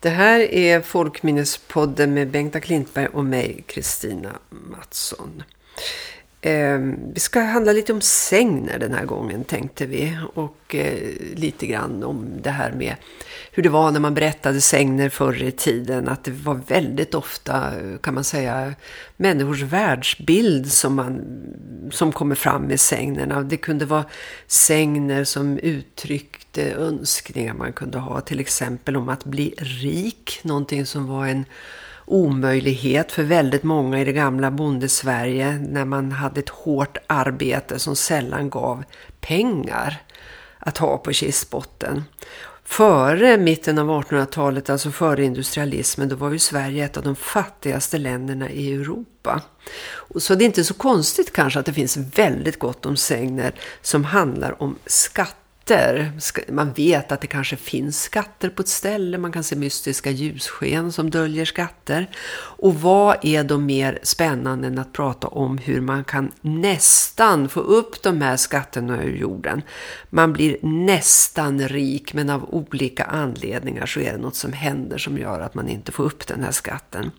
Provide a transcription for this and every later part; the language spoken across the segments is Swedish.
Det här är Folkminnespodden med Bengta Klintberg och mig, Kristina Mattsson. Eh, vi ska handla lite om sängner den här gången tänkte vi. Och eh, lite grann om det här med hur det var när man berättade sängner förr i tiden. Att det var väldigt ofta kan man säga människors världsbild som, man, som kommer fram med sängnerna. Det kunde vara sängner som uttryckte önskningar man kunde ha. Till exempel om att bli rik. Någonting som var en omöjlighet för väldigt många i det gamla bondesverige när man hade ett hårt arbete som sällan gav pengar att ha på kistbotten. Före mitten av 1800-talet, alltså före industrialismen, då var ju Sverige ett av de fattigaste länderna i Europa. Så det är inte så konstigt kanske att det finns väldigt gott om sägner som handlar om skatt skatter. Man vet att det kanske finns skatter på ett ställe. Man kan se mystiska ljussken som döljer skatter. Och vad är då mer spännande än att prata om hur man kan nästan få upp de här skatterna ur jorden. Man blir nästan rik men av olika anledningar så är det något som händer som gör att man inte får upp den här skatten.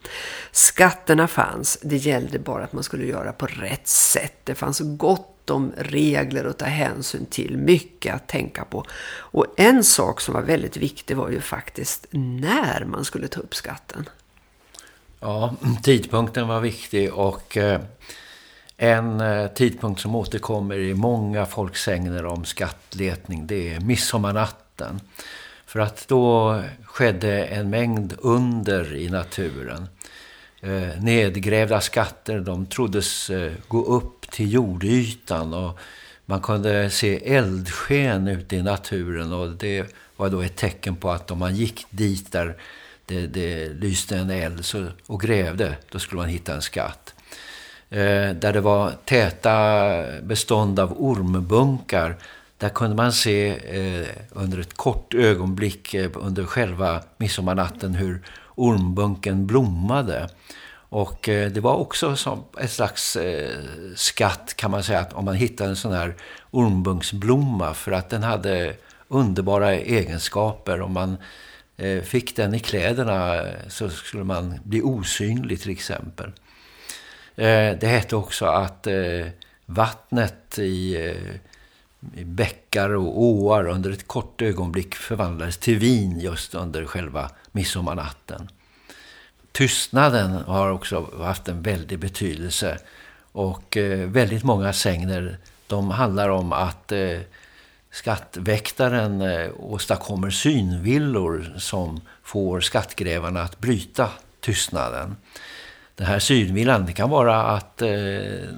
Skatterna fanns, det gällde bara att man skulle göra på rätt sätt. Det fanns gott om regler att ta hänsyn till, mycket att tänka på. Och en sak som var väldigt viktig var ju faktiskt när man skulle ta upp skatten. Ja, tidpunkten var viktig och eh, en eh, tidpunkt som återkommer i många folksängner om skattletning det är midsommarnatten. För att då skedde en mängd under i naturen. Eh, nedgrävda skatter, de troddes gå upp till jordytan och man kunde se eldsken ute i naturen och det var då ett tecken på att om man gick dit där det, det lyste en eld så, och grävde, då skulle man hitta en skatt. Eh, där det var täta bestånd av ormbunkar, där kunde man se eh, under ett kort ögonblick eh, under själva midsommarnatten hur ormbunken blommade. Och eh, det var också som ett slags eh, skatt kan man säga om man hittade en sån här ormbunksblomma för att den hade underbara egenskaper. Om man eh, fick den i kläderna så skulle man bli osynlig till exempel. Det hette också att vattnet i bäckar och åar under ett kort ögonblick förvandlades till vin just under själva midsommarnatten tystnaden har också haft en väldig betydelse. Och eh, väldigt många sängner de handlar om att eh, skattväktaren eh, åstadkommer synvillor som får skattgrävarna att bryta tystnaden. Den här synvillan det kan vara att eh,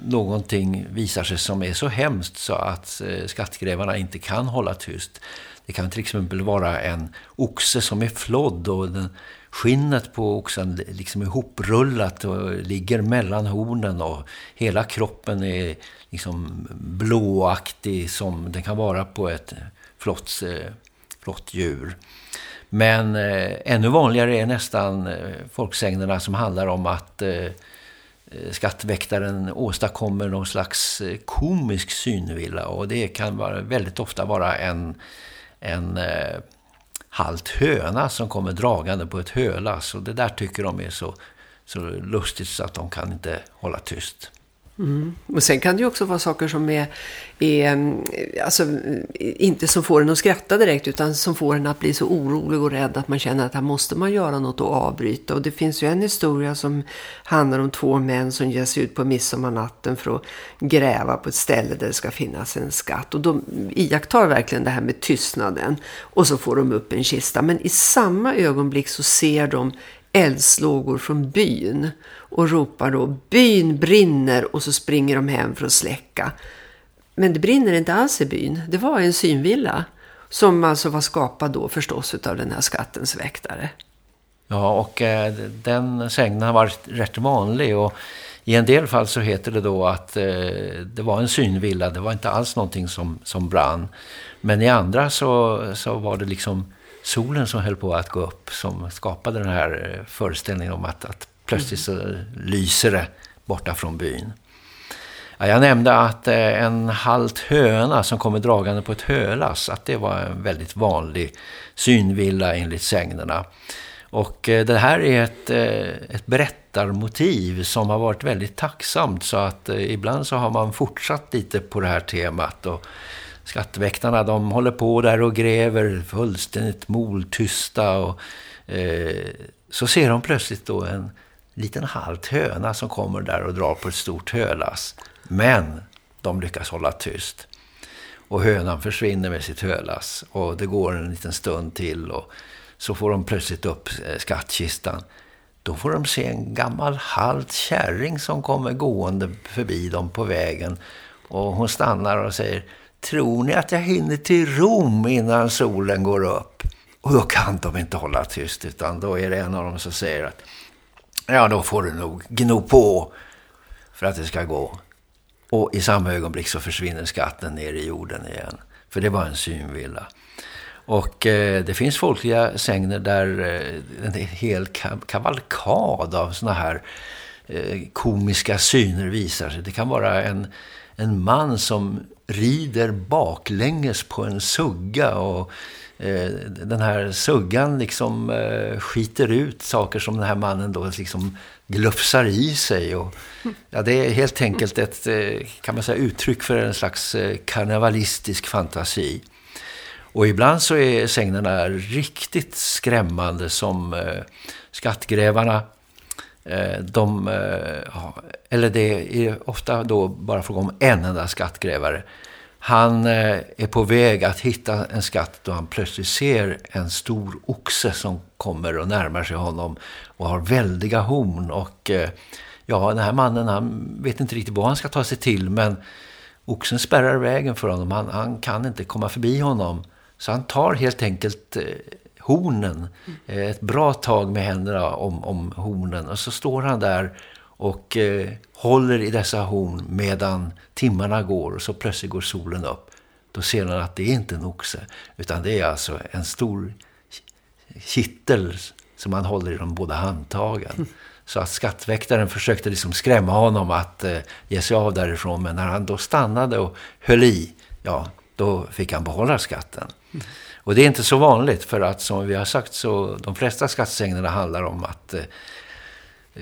någonting visar sig som är så hemskt så att eh, skattgrävarna inte kan hålla tyst. Det kan till exempel vara en oxe som är flodd och den skinnet på oxen liksom är hoprullat och ligger mellan hornen och hela kroppen är liksom blåaktig som den kan vara på ett flott, eh, flott djur. Men eh, ännu vanligare är nästan eh, folksägnerna som handlar om att eh, eh, skattväktaren åstadkommer någon slags eh, komisk synvilla och det kan vara, väldigt ofta vara en, en eh, halt höna som kommer dragande på ett hölass. Och det där tycker de är så, så lustigt så att de kan inte hålla tyst. Mm. Och sen kan det ju också vara saker som är, är mm, alltså, inte som får en att skratta direkt utan som får en att bli så orolig och rädd att man känner att här måste man göra något och avbryta. Och det finns ju en historia som handlar om två män som ger sig ut på midsommarnatten för att gräva på ett ställe där det ska finnas en skatt. Och de iakttar verkligen det här med tystnaden och så får de upp en kista. Men i samma ögonblick så ser de eldslågor från byn och ropar då byn brinner och så springer de hem för att släcka. Men det brinner inte alls i byn. Det var en synvilla som alltså var skapad då förstås av den här skattens väktare. Ja, och eh, den sängen har varit rätt vanlig och i en del fall så heter det då att eh, det var en synvilla. Det var inte alls någonting som, som brann. Men i andra så, så var det liksom solen som höll på att gå upp som skapade den här eh, föreställningen om att, att plötsligt så lyser det borta från byn. Ja, jag nämnde att eh, en halt höna som kommer dragande på ett hölass, att det var en väldigt vanlig synvilla enligt sägnerna. Och eh, det här är ett, ett berättarmotiv som har varit väldigt tacksamt så att ibland så har man fortsatt lite på det här temat och Skattväktarna de håller på där och gräver fullständigt moltysta och eh, så ser de plötsligt då en liten halt höna som kommer där och drar på ett stort hölass. Men de lyckas hålla tyst. Och hönan försvinner med sitt hölass och det går en liten stund till och så får de plötsligt upp eh, skattkistan. Då får de se en gammal halt kärring som kommer gående förbi dem på vägen. Och hon stannar och säger Tror ni att jag hinner till Rom innan solen går upp? Och då kan de inte hålla tyst utan då är det en av dem som säger att ja då får du nog gno på för att det ska gå. Och i samma ögonblick så försvinner skatten ner i jorden igen. För det var en synvilla. Och eh, det finns folkliga sängner där eh, en hel kavalkad av såna här eh, Eh, komiska syner visar sig. Det kan vara en, en man som rider baklänges på en sugga och eh, den här suggan liksom eh, skiter ut saker som den här mannen då liksom glufsar i sig och ja, det är helt enkelt ett kan man säga uttryck för en slags karnevalistisk fantasi. Och ibland så är sängnerna riktigt skrämmande som skattgrävarna Eh, de, eh, eller det är ofta då bara fråga om en enda skattgrävare. Han eh, är på väg att hitta en skatt då han plötsligt ser en stor oxe som kommer och närmar sig honom och har väldiga horn. Och ja, den här mannen han vet inte riktigt vad han ska ta sig till men oxen spärrar vägen för honom. Han, han kan inte komma förbi honom. Så han tar helt enkelt hornen. Mm. Ett bra tag med händerna om, om hornen. Och så står han där och eh, håller i dessa horn medan timmarna går. Och så plötsligt går solen upp. Då ser han att det är inte en oxe. Utan det är alltså en stor kittel som han håller i de båda handtagen. Mm. Så att skattväktaren försökte liksom skrämma honom att eh, ge sig av därifrån. Men när han då stannade och höll i, ja, då fick han behålla skatten. Mm. Och det är inte så vanligt för att som vi har sagt så de flesta skattsängnerna handlar om att eh,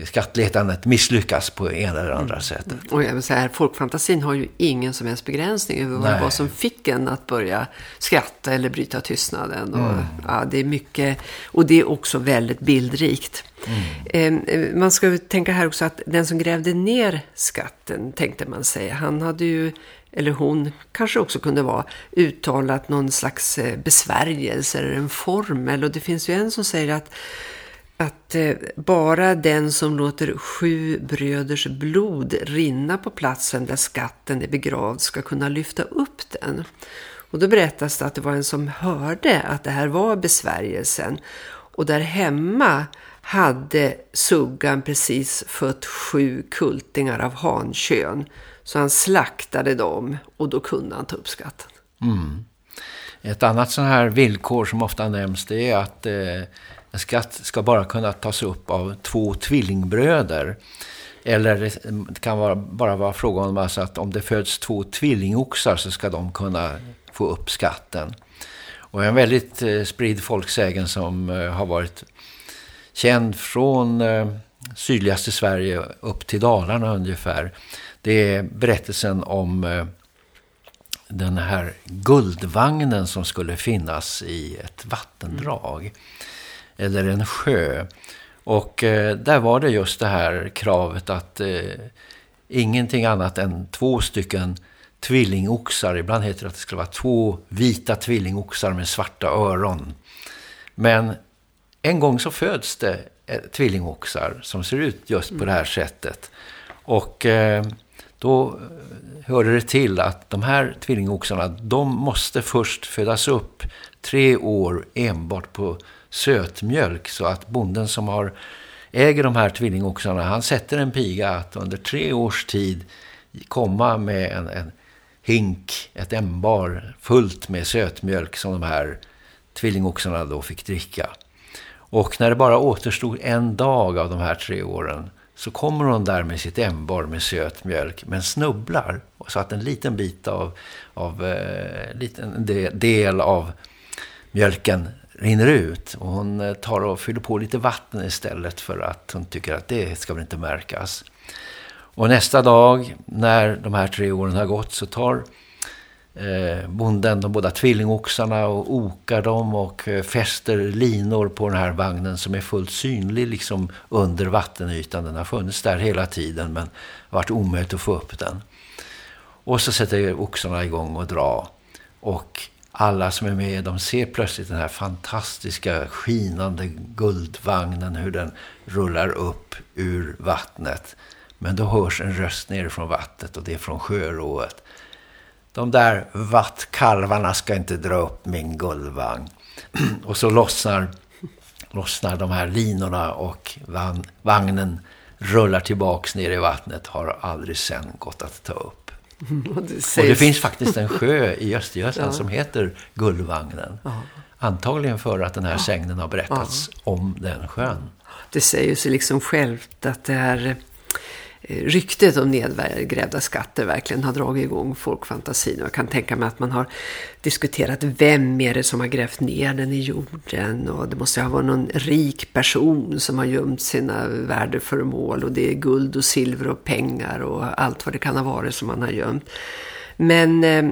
skattletandet misslyckas på ena eller andra mm. sättet. Och jag vill säga, folkfantasin har ju ingen som helst begränsning över Nej. vad som fick en att börja skratta eller bryta tystnaden. Och, mm. ja, det är mycket, och det är också väldigt bildrikt. Mm. Eh, man ska tänka här också att den som grävde ner skatten, tänkte man säga, han hade ju eller hon kanske också kunde vara uttalat någon slags eh, besvärjelse eller en formel. Och det finns ju en som säger att, att eh, bara den som låter sju bröders blod rinna på platsen där skatten är begravd ska kunna lyfta upp den. Och då berättas det att det var en som hörde att det här var besvärjelsen. Och där hemma hade Suggan precis fött sju kultingar av hankön. Så han slaktade dem och då kunde han ta upp skatten. Mm. Ett annat sån här villkor som ofta nämns det är att eh, en skatt ska bara kunna tas upp av två tvillingbröder. Eller det kan vara, bara vara fråga om alltså att om det föds två tvillingoxar så ska de kunna få upp skatten. Och en väldigt eh, spridd folksägen som eh, har varit känd från eh, sydligaste Sverige upp till Dalarna ungefär det är berättelsen om eh, den här guldvagnen som skulle finnas i ett vattendrag mm. eller en sjö. Och eh, där var det just det här kravet att eh, ingenting annat än två stycken tvillingoxar, ibland heter det att det skulle vara två vita tvillingoxar med svarta öron. Men en gång så föds det Eh, tvillingoxar som ser ut just på det här sättet. Och eh, då eh, hörde det till att de här tvillingoxarna, de måste först födas upp tre år enbart på sötmjölk så att bonden som har äger de här tvillingoxarna, han sätter en piga att under tre års tid komma med en, en hink, ett ämbar fullt med sötmjölk som de här tvillingoxarna då fick dricka. Och när det bara återstod en dag av de här tre åren så kommer hon där med sitt ämbar med söt mjölk men snubblar så att en liten bit av, av eh, liten del av mjölken rinner ut. Och hon eh, tar och fyller på lite vatten istället för att hon tycker att det ska väl inte märkas. Och nästa dag när de här tre åren har gått så tar eh, bonden de båda tvillingoxarna och okar dem och eh, fäster linor på den här vagnen som är fullt synlig liksom under vattenytan. Den har funnits där hela tiden men har varit omöjligt att få upp den. Och så sätter oxarna igång och dra. Och alla som är med, de ser plötsligt den här fantastiska skinande guldvagnen, hur den rullar upp ur vattnet. Men då hörs en röst nerifrån vattnet och det är från sjörået. De där vattkalvarna ska inte dra upp min guldvagn. och så lossnar, lossnar de här linorna och vagnen rullar tillbaks ner i vattnet. Har aldrig sen gått att ta upp. Och det, och det finns faktiskt en sjö i Östergötland ja. som heter Gullvagnen. Ja. Antagligen för att den här ja. sängnen har berättats om den sjön. Det säger sig liksom självt att det här Eh, ryktet om nedgrävda skatter verkligen har dragit igång folkfantasin. Och jag kan tänka mig att man har diskuterat vem är det som har grävt ner den i jorden. Och det måste ha varit någon rik person som har gömt sina värdeföremål. Och det är guld och silver och pengar och allt vad det kan ha varit som man har gömt. Men eh,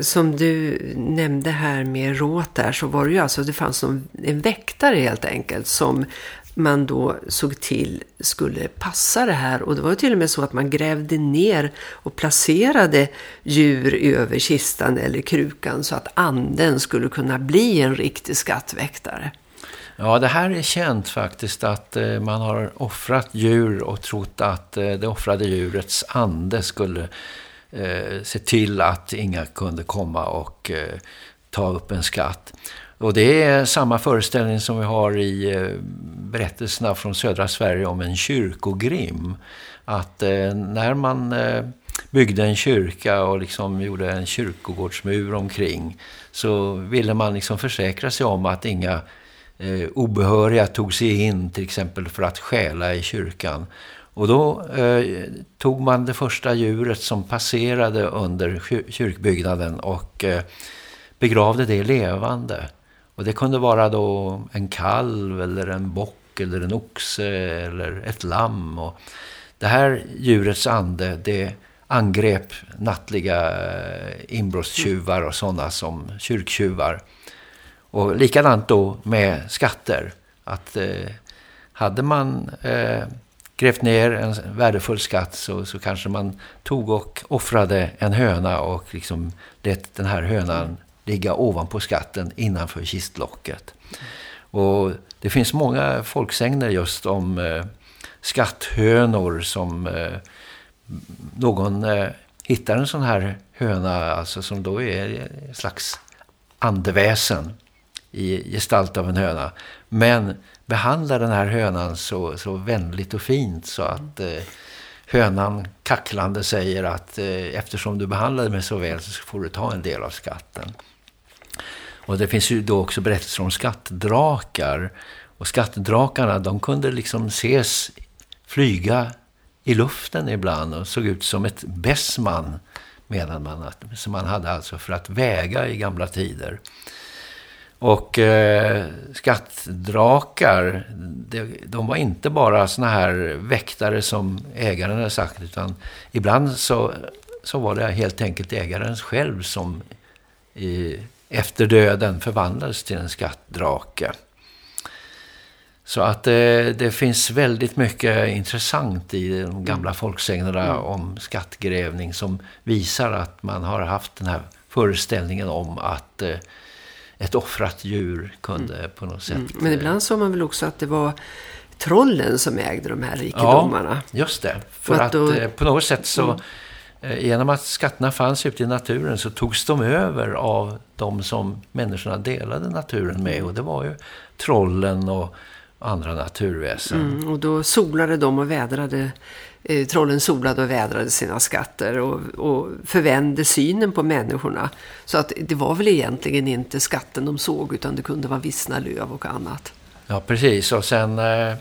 som du nämnde här med råt där så var det ju alltså, det fanns någon, en väktare helt enkelt som man då såg till skulle passa det här. Och det var till och med så att man grävde ner och placerade djur över kistan eller krukan så att anden skulle kunna bli en riktig skattväktare. Ja, det här är känt faktiskt att eh, man har offrat djur och trott att eh, det offrade djurets ande skulle eh, se till att inga kunde komma och ta upp en skatt. Och det är samma föreställning som vi har i eh, berättelserna från södra Sverige om en kyrkogrim. Att eh, när man eh, byggde en kyrka och liksom gjorde en kyrkogårdsmur omkring så ville man liksom försäkra sig om att inga eh, obehöriga tog sig in till exempel för att stjäla i kyrkan. Och då eh, tog man det första djuret som passerade under kyrkbyggnaden och eh, begravde det levande. Och det kunde vara då en kalv eller en bock eller en oxe eller ett lamm. Och det här djurets ande det angrep nattliga eh, inbrottstjuvar och sådana som kyrktjuvar. Och likadant då med skatter. Att eh, hade man eh, grävt ner en värdefull skatt så, så kanske man tog och offrade en höna och liksom lät den här hönan ligga ovanpå skatten innanför kistlocket. Och det finns många folksägner just om eh, skatthönor som eh, någon eh, hittar en sån här höna alltså som då är en slags andeväsen i gestalt av en höna. Men behandlar den här hönan så, så vänligt och fint så att eh, hönan kacklande säger att eh, eftersom du behandlade mig så väl så får du ta en del av skatten. Och det finns ju då också berättelser om skattdrakar. Och skattdrakarna, de kunde liksom ses flyga i luften ibland och såg ut som ett bässman medan man, som man hade alltså för att väga i gamla tider. Och eh, skattdrakar, de, de var inte bara såna här väktare som ägaren hade sagt utan ibland så, så var det helt enkelt ägaren själv som i, efter döden förvandlades till en skattdrake. Så att det, eh, det, finns väldigt mycket intressant i de gamla mm. folksägnerna mm. om skattgrävning som visar att man har haft den här föreställningen om att eh, ett offrat djur kunde mm. på något sätt... Mm. Men ibland sa man väl också att det var trollen som ägde de här rikedomarna. Ja, just det. För att, att då... Eh, på något sätt så mm. Eh, genom att skatterna fanns ute i naturen så togs de över av de som människorna delade naturen med. Och det var ju trollen och andra naturväsen. Mm, och då solade de och vädrade, eh, trollen solade och vädrade sina skatter och, och förvände synen på människorna. Så att det var väl egentligen inte skatten de såg utan det kunde vara vissna löv och annat. Ja, precis. Och sen... Eh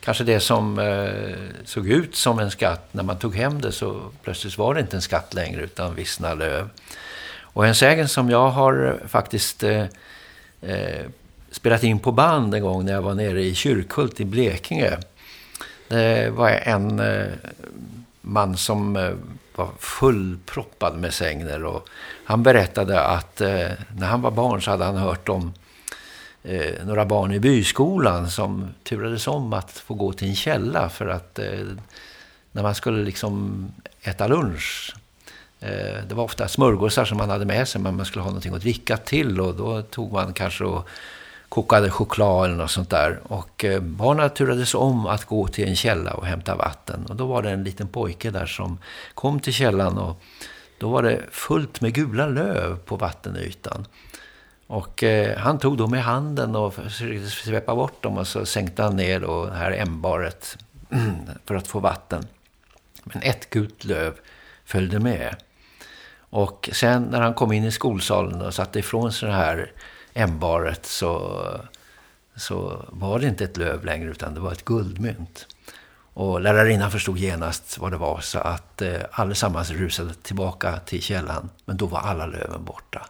kanske det som eh, såg ut som en skatt, när man tog hem det så plötsligt var det inte en skatt längre utan vissna löv. Och en sägen som jag har eh, faktiskt eh, eh, spelat in på band en gång när jag var nere i Kyrkhult i Blekinge. Det var en eh, man som eh, var fullproppad med sängner och han berättade att eh, när han var barn så hade han hört om eh, några barn i byskolan som turades om att få gå till en källa för att eh, när man skulle liksom äta lunch eh, det var ofta smörgåsar som man hade med sig men man skulle ha någonting att dricka till och då tog man kanske och kokade choklad eller något sånt där. Och eh, barnen turades om att gå till en källa och hämta vatten. Och då var det en liten pojke där som kom till källan och då var det fullt med gula löv på vattenytan. Och eh, han tog dem i handen och försökte svepa bort dem och så sänkte han ner då det här ämbaret för att få vatten. Men ett gult löv följde med. Och sen när han kom in i skolsalen och satte ifrån sig det här ämbaret så, så var det inte ett löv längre utan det var ett guldmynt. Och lärarinnan förstod genast vad det var så att eh, allesammans rusade tillbaka till källan. Men då var alla löven borta.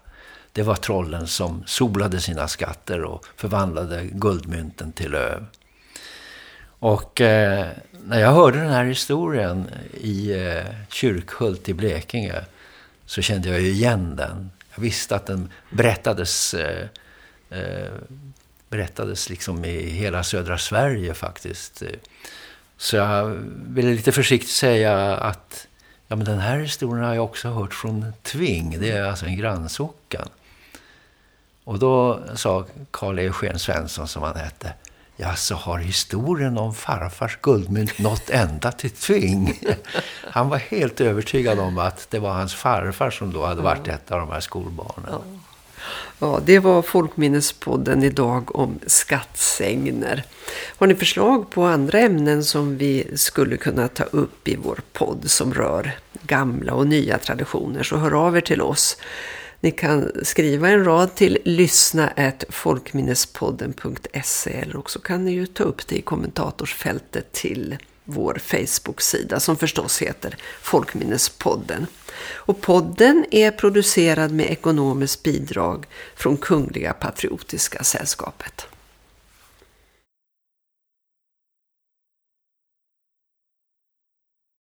Det var trollen som solade sina skatter och förvandlade guldmynten till löv. Och eh, när jag hörde den här historien i eh, Kyrkhult i Blekinge så kände jag ju igen den. Jag visste att den berättades, eh, eh, berättades liksom i hela södra Sverige faktiskt. Så jag ville lite försiktigt säga att ja, men den här historien har jag också hört från Tving. Det är alltså en grannsocken. Och då sa Karl Eugen Svensson som han hette. Ja, så har historien om farfars guldmynt nått ända till Tving. Han var helt övertygad om att det var hans farfar som då hade varit ett av de här skolbarnen. Ja, det var Folkminnespodden idag om skattsängner. Har ni förslag på andra ämnen som vi skulle kunna ta upp i vår podd som rör gamla och nya traditioner så hör av er till oss. Ni kan skriva en rad till lyssna folkminnespodden.se eller också kan ni ju ta upp det i kommentatorsfältet till vår Facebook-sida som förstås heter Folkminnespodden. Och podden är producerad med ekonomiskt bidrag från Kungliga Patriotiska Sällskapet.